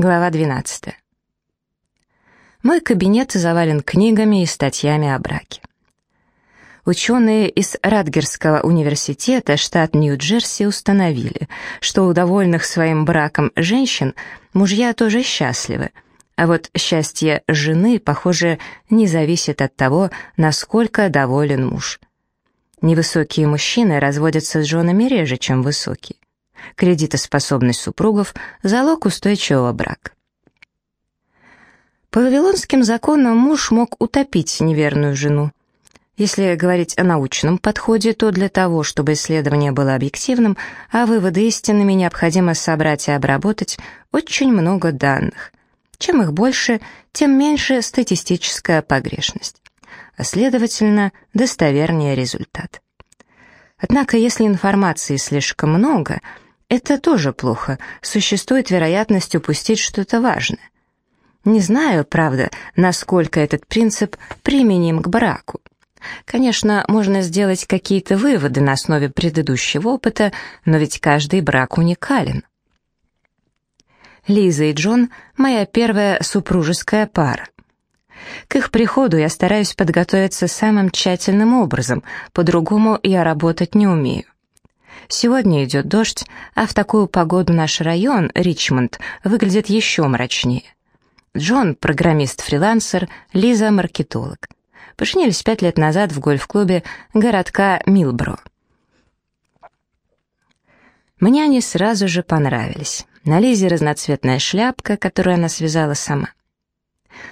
Глава 12. Мой кабинет завален книгами и статьями о браке. Ученые из Радгерского университета, штат Нью-Джерси, установили, что у довольных своим браком женщин мужья тоже счастливы, а вот счастье жены, похоже, не зависит от того, насколько доволен муж. Невысокие мужчины разводятся с женами реже, чем высокие. Кредитоспособность супругов – залог устойчивого брака. По вавилонским законам муж мог утопить неверную жену. Если говорить о научном подходе, то для того, чтобы исследование было объективным, а выводы истинными необходимо собрать и обработать очень много данных. Чем их больше, тем меньше статистическая погрешность. А следовательно, достовернее результат. Однако, если информации слишком много – это тоже плохо, существует вероятность упустить что-то важное. Не знаю, правда, насколько этот принцип применим к браку. Конечно, можно сделать какие-то выводы на основе предыдущего опыта, но ведь каждый брак уникален. Лиза и Джон — моя первая супружеская пара. К их приходу я стараюсь подготовиться самым тщательным образом, по-другому я работать не умею. Сегодня идет дождь, а в такую погоду наш район, Ричмонд, выглядит еще мрачнее. Джон — программист-фрилансер, Лиза — маркетолог. Поженились пять лет назад в гольф-клубе городка Милбро. Мне они сразу же понравились. На Лизе разноцветная шляпка, которую она связала сама.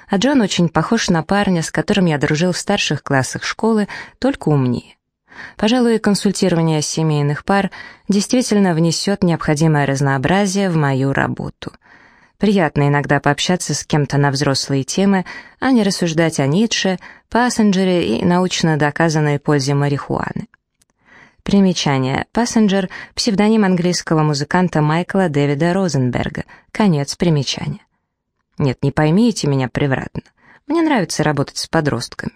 А Джон очень похож на парня, с которым я дружил в старших классах школы, только умнее. Пожалуй, консультирование семейных пар действительно внесет необходимое разнообразие в мою работу. Приятно иногда пообщаться с кем-то на взрослые темы, а не рассуждать о Ницше, пассенджере и научно доказанной пользе марихуаны. Примечание. Пассенджер — псевдоним английского музыканта Майкла Дэвида Розенберга. Конец примечания. Нет, не поймите меня превратно. Мне нравится работать с подростками.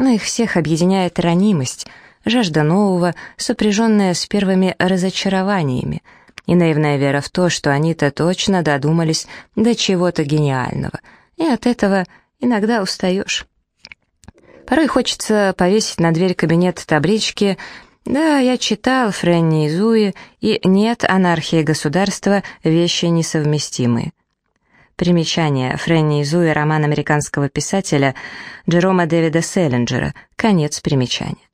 Но их всех объединяет ранимость — жажда нового, сопряженная с первыми разочарованиями, и наивная вера в то, что они-то точно додумались до чего-то гениального, и от этого иногда устаешь. Порой хочется повесить на дверь кабинета таблички «Да, я читал Френни и Зуи», и «Нет, анархия государства — вещи несовместимые». Примечание. Френни и Зуи — роман американского писателя Джерома Дэвида Селлинджера. Конец примечания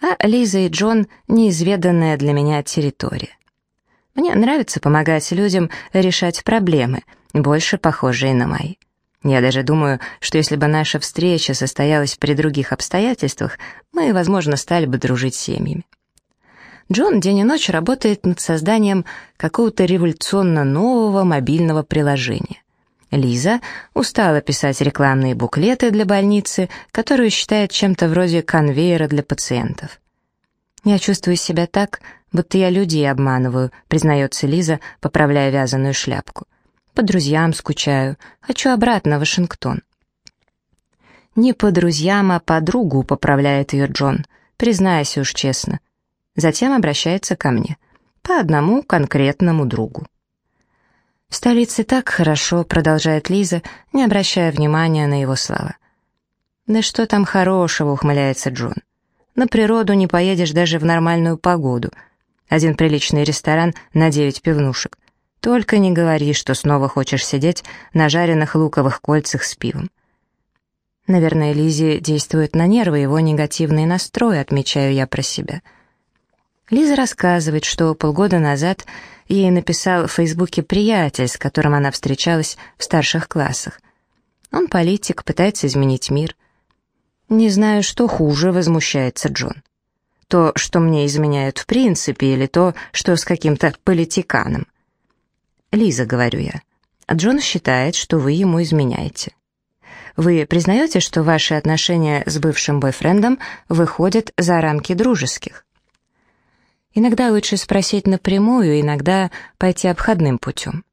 а Лиза и Джон — неизведанная для меня территория. Мне нравится помогать людям решать проблемы, больше похожие на мои. Я даже думаю, что если бы наша встреча состоялась при других обстоятельствах, мы, возможно, стали бы дружить семьями. Джон день и ночь работает над созданием какого-то революционно нового мобильного приложения. Лиза устала писать рекламные буклеты для больницы, которую считает чем-то вроде конвейера для пациентов. «Я чувствую себя так, будто я людей обманываю», признается Лиза, поправляя вязаную шляпку. «По друзьям скучаю. Хочу обратно в Вашингтон». «Не по друзьям, а по другу», — поправляет ее Джон. «Признайся уж честно». Затем обращается ко мне. «По одному конкретному другу». «В столице так хорошо», — продолжает Лиза, не обращая внимания на его слова. «Да что там хорошего», — ухмыляется Джон. «На природу не поедешь даже в нормальную погоду. Один приличный ресторан на девять пивнушек. Только не говори, что снова хочешь сидеть на жареных луковых кольцах с пивом». Наверное, Лизе действует на нервы его негативный настрой, отмечаю я про себя. Лиза рассказывает, что полгода назад ей написал в Фейсбуке приятель, с которым она встречалась в старших классах. Он политик, пытается изменить мир. «Не знаю, что хуже», — возмущается Джон. «То, что мне изменяют в принципе, или то, что с каким-то политиканом?» «Лиза», — говорю я, — «Джон считает, что вы ему изменяете». Вы признаете, что ваши отношения с бывшим бойфрендом выходят за рамки дружеских? Иногда лучше спросить напрямую, иногда пойти обходным путем.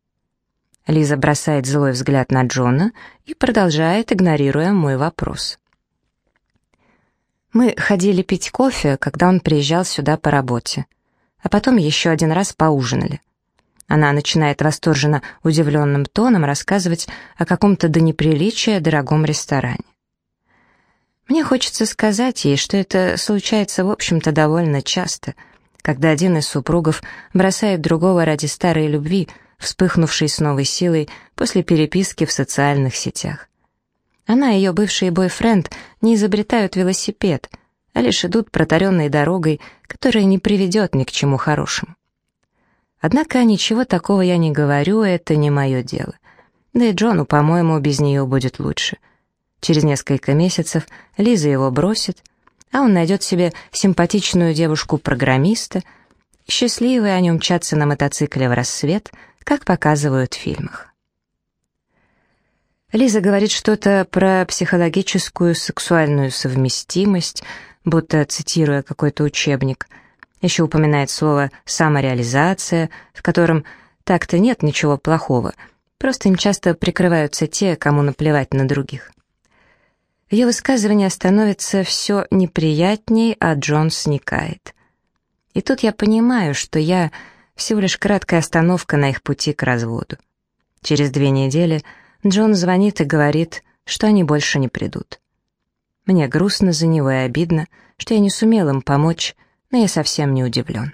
Лиза бросает злой взгляд на Джона и продолжает, игнорируя мой вопрос. Мы ходили пить кофе, когда он приезжал сюда по работе, а потом еще один раз поужинали. Она начинает восторженно удивленным тоном рассказывать о каком-то до неприличия дорогом ресторане. Мне хочется сказать ей, что это случается, в общем-то, довольно часто, когда один из супругов бросает другого ради старой любви, вспыхнувшей с новой силой после переписки в социальных сетях. Она и ее бывший бойфренд не изобретают велосипед, а лишь идут протаренной дорогой, которая не приведет ни к чему хорошему. Однако ничего такого я не говорю, это не мое дело. Да и Джону, по-моему, без нее будет лучше. Через несколько месяцев Лиза его бросит, а он найдет себе симпатичную девушку-программиста, счастливые они умчатся на мотоцикле в рассвет, как показывают в фильмах. Лиза говорит что-то про психологическую сексуальную совместимость, будто цитируя какой-то учебник — еще упоминает слово «самореализация», в котором так-то нет ничего плохого, просто им часто прикрываются те, кому наплевать на других. Ее высказывание становится все неприятней, а Джон сникает. И тут я понимаю, что я всего лишь краткая остановка на их пути к разводу. Через две недели Джон звонит и говорит, что они больше не придут. Мне грустно за него и обидно, что я не сумел им помочь, но я совсем не удивлен.